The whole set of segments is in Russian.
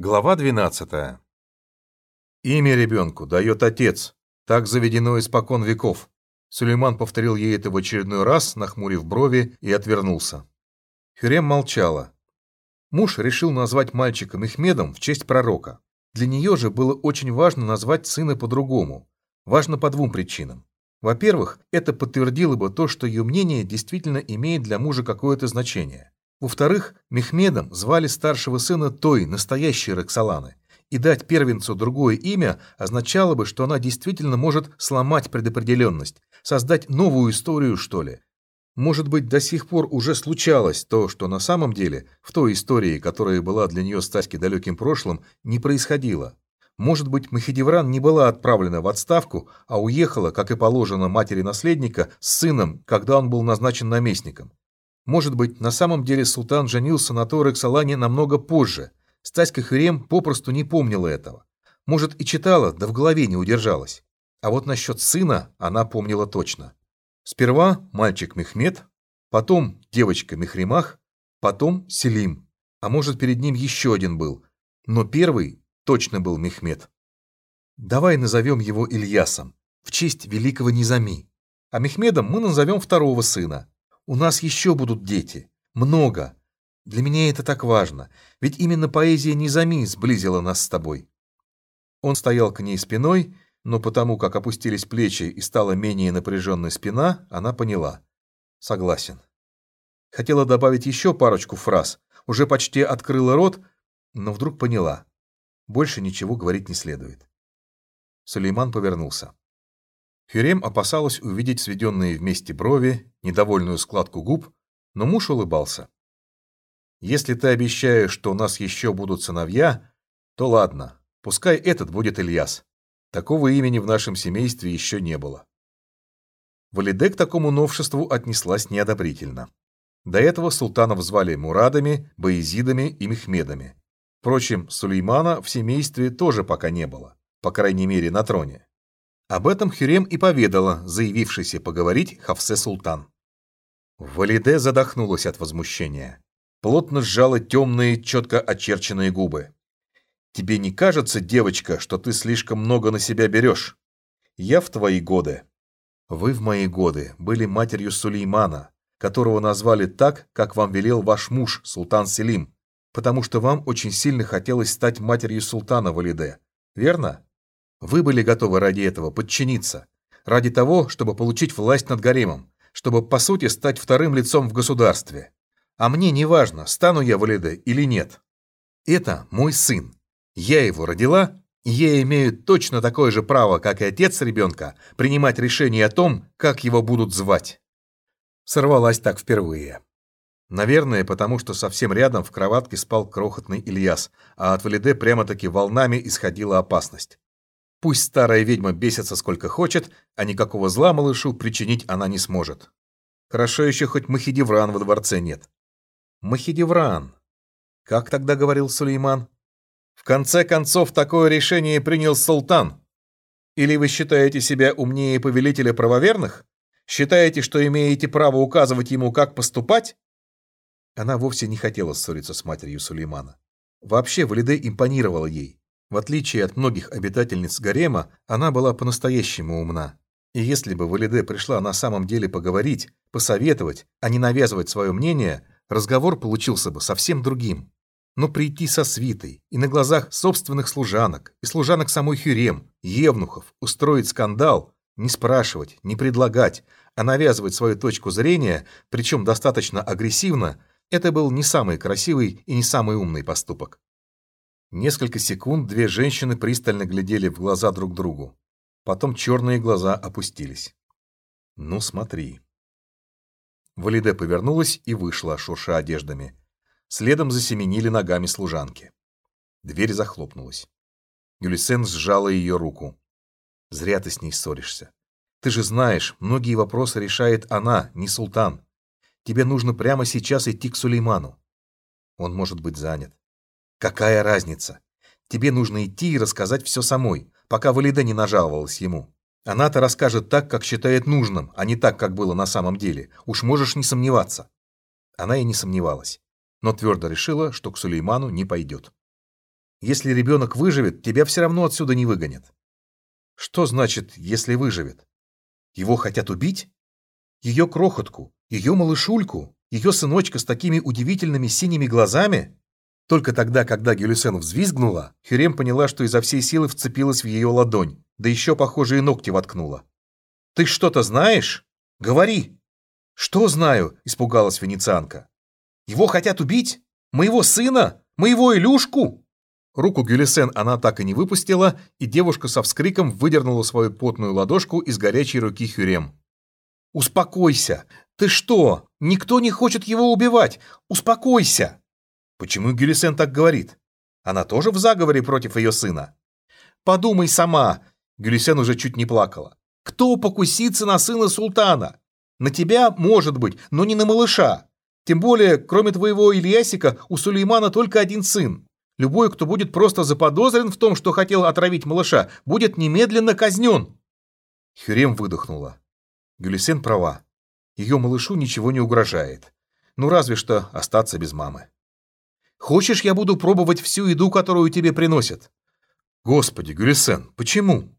Глава 12. Имя ребенку дает отец. Так заведено испокон веков. Сулейман повторил ей это в очередной раз, нахмурив брови, и отвернулся. Хюрем молчала. Муж решил назвать мальчика Мехмедом в честь пророка. Для нее же было очень важно назвать сына по-другому. Важно по двум причинам. Во-первых, это подтвердило бы то, что ее мнение действительно имеет для мужа какое-то значение. Во-вторых, Мехмедом звали старшего сына той, настоящей Роксоланы, и дать первенцу другое имя означало бы, что она действительно может сломать предопределенность, создать новую историю, что ли. Может быть, до сих пор уже случалось то, что на самом деле в той истории, которая была для нее Стаськи далеким прошлым, не происходило. Может быть, Махидевран не была отправлена в отставку, а уехала, как и положено матери наследника, с сыном, когда он был назначен наместником. Может быть, на самом деле султан женился на той Роксолане намного позже. Стаська Хрем попросту не помнила этого. Может, и читала, да в голове не удержалась. А вот насчет сына она помнила точно. Сперва мальчик Мехмед, потом девочка Мехримах, потом Селим. А может, перед ним еще один был. Но первый точно был Мехмед. Давай назовем его Ильясом, в честь великого Низами. А Мехмедом мы назовем второго сына, у нас еще будут дети. Много. Для меня это так важно. Ведь именно поэзия Низами сблизила нас с тобой. Он стоял к ней спиной, но потому как опустились плечи и стала менее напряженной спина, она поняла. Согласен. Хотела добавить еще парочку фраз. Уже почти открыла рот, но вдруг поняла. Больше ничего говорить не следует. Сулейман повернулся. Хюрем опасалась увидеть сведенные вместе брови, недовольную складку губ, но муж улыбался. «Если ты обещаешь, что у нас еще будут сыновья, то ладно, пускай этот будет Ильяс. Такого имени в нашем семействе еще не было». Валиде к такому новшеству отнеслась неодобрительно. До этого султанов звали Мурадами, Баизидами и Мехмедами. Впрочем, Сулеймана в семействе тоже пока не было, по крайней мере на троне. Об этом Хюрем и поведала, заявившийся поговорить Хавсе Султан. Валиде задохнулась от возмущения. Плотно сжала темные, четко очерченные губы. «Тебе не кажется, девочка, что ты слишком много на себя берешь? Я в твои годы». «Вы в мои годы были матерью Сулеймана, которого назвали так, как вам велел ваш муж, султан Селим, потому что вам очень сильно хотелось стать матерью султана Валиде, верно?» Вы были готовы ради этого подчиниться, ради того, чтобы получить власть над гаремом, чтобы, по сути, стать вторым лицом в государстве. А мне не важно, стану я Валиде или нет. Это мой сын. Я его родила, и я имею точно такое же право, как и отец ребенка, принимать решение о том, как его будут звать. Сорвалась так впервые. Наверное, потому что совсем рядом в кроватке спал крохотный Ильяс, а от Валиде прямо-таки волнами исходила опасность. Пусть старая ведьма бесится сколько хочет, а никакого зла малышу причинить она не сможет. Хорошо еще хоть Махидевран во дворце нет. Махидевран. Как тогда говорил Сулейман? В конце концов, такое решение принял султан. Или вы считаете себя умнее повелителя правоверных? Считаете, что имеете право указывать ему, как поступать? Она вовсе не хотела ссориться с матерью Сулеймана. Вообще, Валиде импонировала ей. В отличие от многих обитательниц гарема, она была по-настоящему умна. И если бы Валиде пришла на самом деле поговорить, посоветовать, а не навязывать свое мнение, разговор получился бы совсем другим. Но прийти со свитой и на глазах собственных служанок и служанок самой Хюрем, евнухов, устроить скандал, не спрашивать, не предлагать, а навязывать свою точку зрения, причем достаточно агрессивно, это был не самый красивый и не самый умный поступок. Несколько секунд две женщины пристально глядели в глаза друг другу. Потом черные глаза опустились. «Ну, смотри». Валиде повернулась и вышла, шурша одеждами. Следом засеменили ногами служанки. Дверь захлопнулась. Гюлисен сжала ее руку. «Зря ты с ней ссоришься. Ты же знаешь, многие вопросы решает она, не султан. Тебе нужно прямо сейчас идти к Сулейману. Он может быть занят. Какая разница? Тебе нужно идти и рассказать все самой, пока Валида не нажаловалась ему. Она-то расскажет так, как считает нужным, а не так, как было на самом деле. Уж можешь не сомневаться. Она и не сомневалась, но твердо решила, что к Сулейману не пойдет. Если ребенок выживет, тебя все равно отсюда не выгонят. Что значит, если выживет? Его хотят убить? Ее крохотку, ее малышульку, ее сыночка с такими удивительными синими глазами? Только тогда, когда Гюлисен взвизгнула, Хюрем поняла, что изо всей силы вцепилась в ее ладонь, да еще, похоже, и ногти воткнула. «Ты что-то знаешь? Говори!» «Что знаю?» – испугалась венецианка. «Его хотят убить? Моего сына? Моего Илюшку?» Руку Гюлисен она так и не выпустила, и девушка со вскриком выдернула свою потную ладошку из горячей руки Хюрем. «Успокойся! Ты что? Никто не хочет его убивать! Успокойся!» Почему Гюлисен так говорит? Она тоже в заговоре против ее сына? «Подумай сама!» Гюлисен уже чуть не плакала. «Кто покусится на сына султана? На тебя, может быть, но не на малыша. Тем более, кроме твоего Ильясика, у Сулеймана только один сын. Любой, кто будет просто заподозрен в том, что хотел отравить малыша, будет немедленно казнен. Хюрем выдохнула. Гюлисен права. Ее малышу ничего не угрожает. Ну, разве что остаться без мамы. Хочешь, я буду пробовать всю еду, которую тебе приносят? Господи, Гюлисен, почему?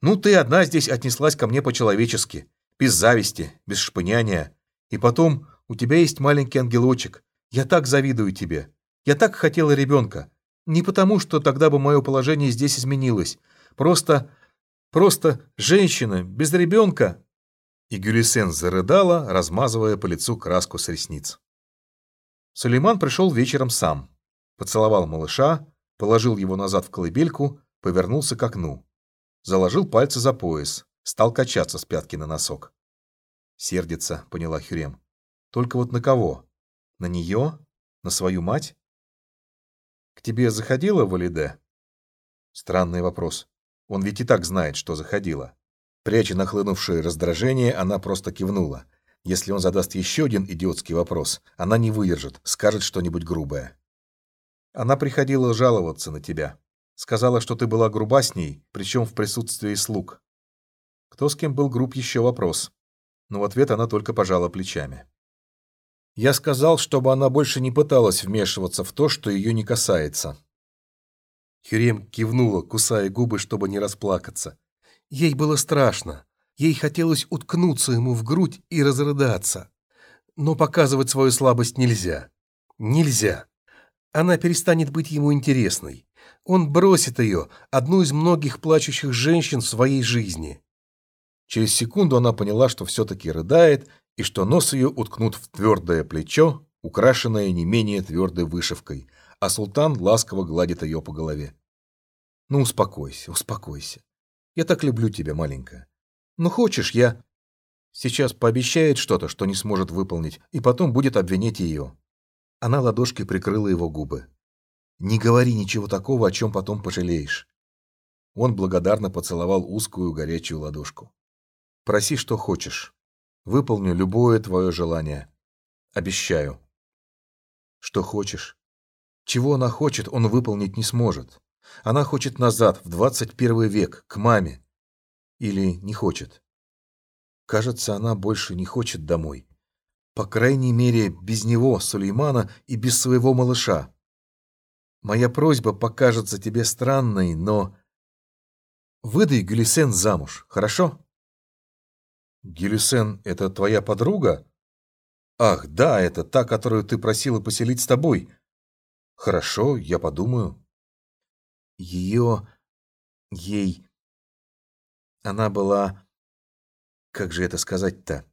Ну, ты одна здесь отнеслась ко мне по-человечески, без зависти, без шпыняния. И потом, у тебя есть маленький ангелочек. Я так завидую тебе. Я так хотела ребенка. Не потому, что тогда бы мое положение здесь изменилось. Просто... просто женщина без ребенка. И Гюлисен зарыдала, размазывая по лицу краску с ресниц. Сулейман пришел вечером сам. Поцеловал малыша, положил его назад в колыбельку, повернулся к окну. Заложил пальцы за пояс, стал качаться с пятки на носок. Сердится, поняла Хюрем. Только вот на кого? На нее? На свою мать? К тебе заходила Валиде? Странный вопрос. Он ведь и так знает, что заходила. Пряча нахлынувшее раздражение, она просто кивнула. Если он задаст еще один идиотский вопрос, она не выдержит, скажет что-нибудь грубое. Она приходила жаловаться на тебя. Сказала, что ты была груба с ней, причем в присутствии слуг. Кто с кем был груб, еще вопрос. Но в ответ она только пожала плечами. Я сказал, чтобы она больше не пыталась вмешиваться в то, что ее не касается. Хюрем кивнула, кусая губы, чтобы не расплакаться. Ей было страшно. Ей хотелось уткнуться ему в грудь и разрыдаться. Но показывать свою слабость нельзя. Нельзя. Она перестанет быть ему интересной. Он бросит ее, одну из многих плачущих женщин в своей жизни. Через секунду она поняла, что все-таки рыдает, и что нос ее уткнут в твердое плечо, украшенное не менее твердой вышивкой, а султан ласково гладит ее по голове. «Ну, успокойся, успокойся. Я так люблю тебя, маленькая. Ну, хочешь, я...» Сейчас пообещает что-то, что не сможет выполнить, и потом будет обвинять ее. Она ладошкой прикрыла его губы. «Не говори ничего такого, о чем потом пожалеешь». Он благодарно поцеловал узкую горячую ладошку. «Проси, что хочешь. Выполню любое твое желание. Обещаю. Что хочешь? Чего она хочет, он выполнить не сможет. Она хочет назад, в 21 век, к маме. Или не хочет. Кажется, она больше не хочет домой. По крайней мере, без него, Сулеймана, и без своего малыша. Моя просьба покажется тебе странной, но... Выдай Гюлисен замуж, хорошо? Гелюсен — это твоя подруга? Ах, да, это та, которую ты просила поселить с тобой. Хорошо, я подумаю. Ее... ей... Она была... Как же это сказать-то?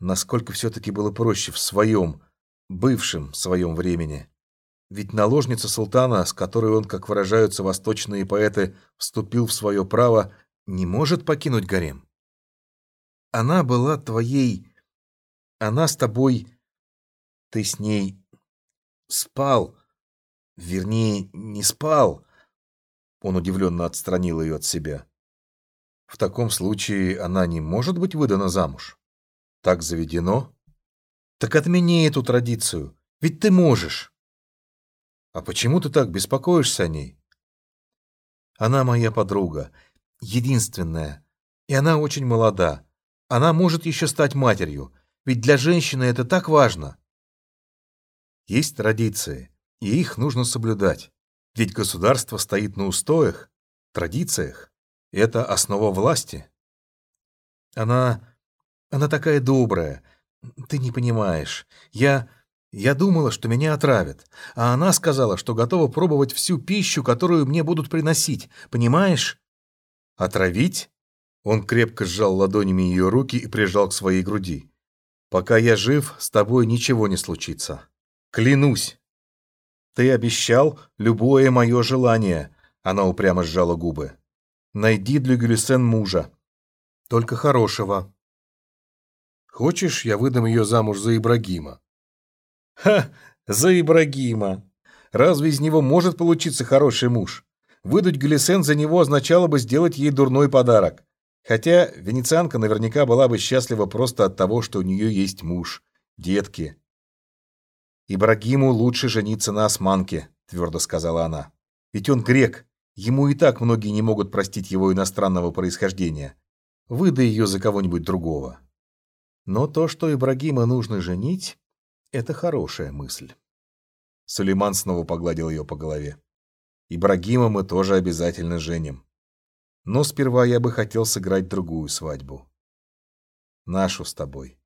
Насколько все-таки было проще в своем, бывшем своем времени. Ведь наложница султана, с которой он, как выражаются восточные поэты, вступил в свое право, не может покинуть гарем. Она была твоей... Она с тобой... Ты с ней спал. Вернее, не спал. Он удивленно отстранил ее от себя. В таком случае она не может быть выдана замуж. Так заведено. Так отмени эту традицию. Ведь ты можешь. А почему ты так беспокоишься о ней? Она моя подруга, единственная, и она очень молода. Она может еще стать матерью, ведь для женщины это так важно. Есть традиции, и их нужно соблюдать. Ведь государство стоит на устоях, традициях. Это основа власти. Она... она такая добрая. Ты не понимаешь. Я... Я думала, что меня отравят, а она сказала, что готова пробовать всю пищу, которую мне будут приносить. Понимаешь? Отравить? Он крепко сжал ладонями ее руки и прижал к своей груди. Пока я жив, с тобой ничего не случится. Клянусь. Ты обещал любое мое желание. Она упрямо сжала губы. Найди для Гюлисен мужа. Только хорошего. Хочешь, я выдам ее замуж за Ибрагима? Ха, за Ибрагима. Разве из него может получиться хороший муж? Выдать Глисен за него означало бы сделать ей дурной подарок. Хотя венецианка наверняка была бы счастлива просто от того, что у нее есть муж, детки. «Ибрагиму лучше жениться на османке», — твердо сказала она. «Ведь он грек. Ему и так многие не могут простить его иностранного происхождения. Выдай ее за кого-нибудь другого». Но то, что Ибрагима нужно женить, это хорошая мысль. Сулейман снова погладил ее по голове. Ибрагима мы тоже обязательно женим. Но сперва я бы хотел сыграть другую свадьбу. Нашу с тобой.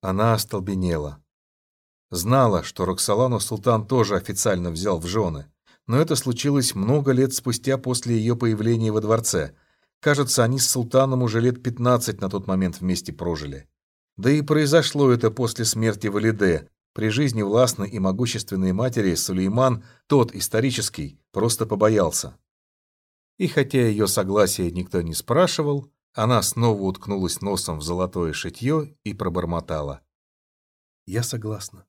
Она остолбенела. Знала, что Роксолану султан тоже официально взял в жены, но это случилось много лет спустя после ее появления во дворце. Кажется, они с султаном уже лет 15 на тот момент вместе прожили. Да и произошло это после смерти Валиде. При жизни властной и могущественной матери Сулейман, тот исторический, просто побоялся. И хотя ее согласия никто не спрашивал, она снова уткнулась носом в золотое шитье и пробормотала. «Я согласна».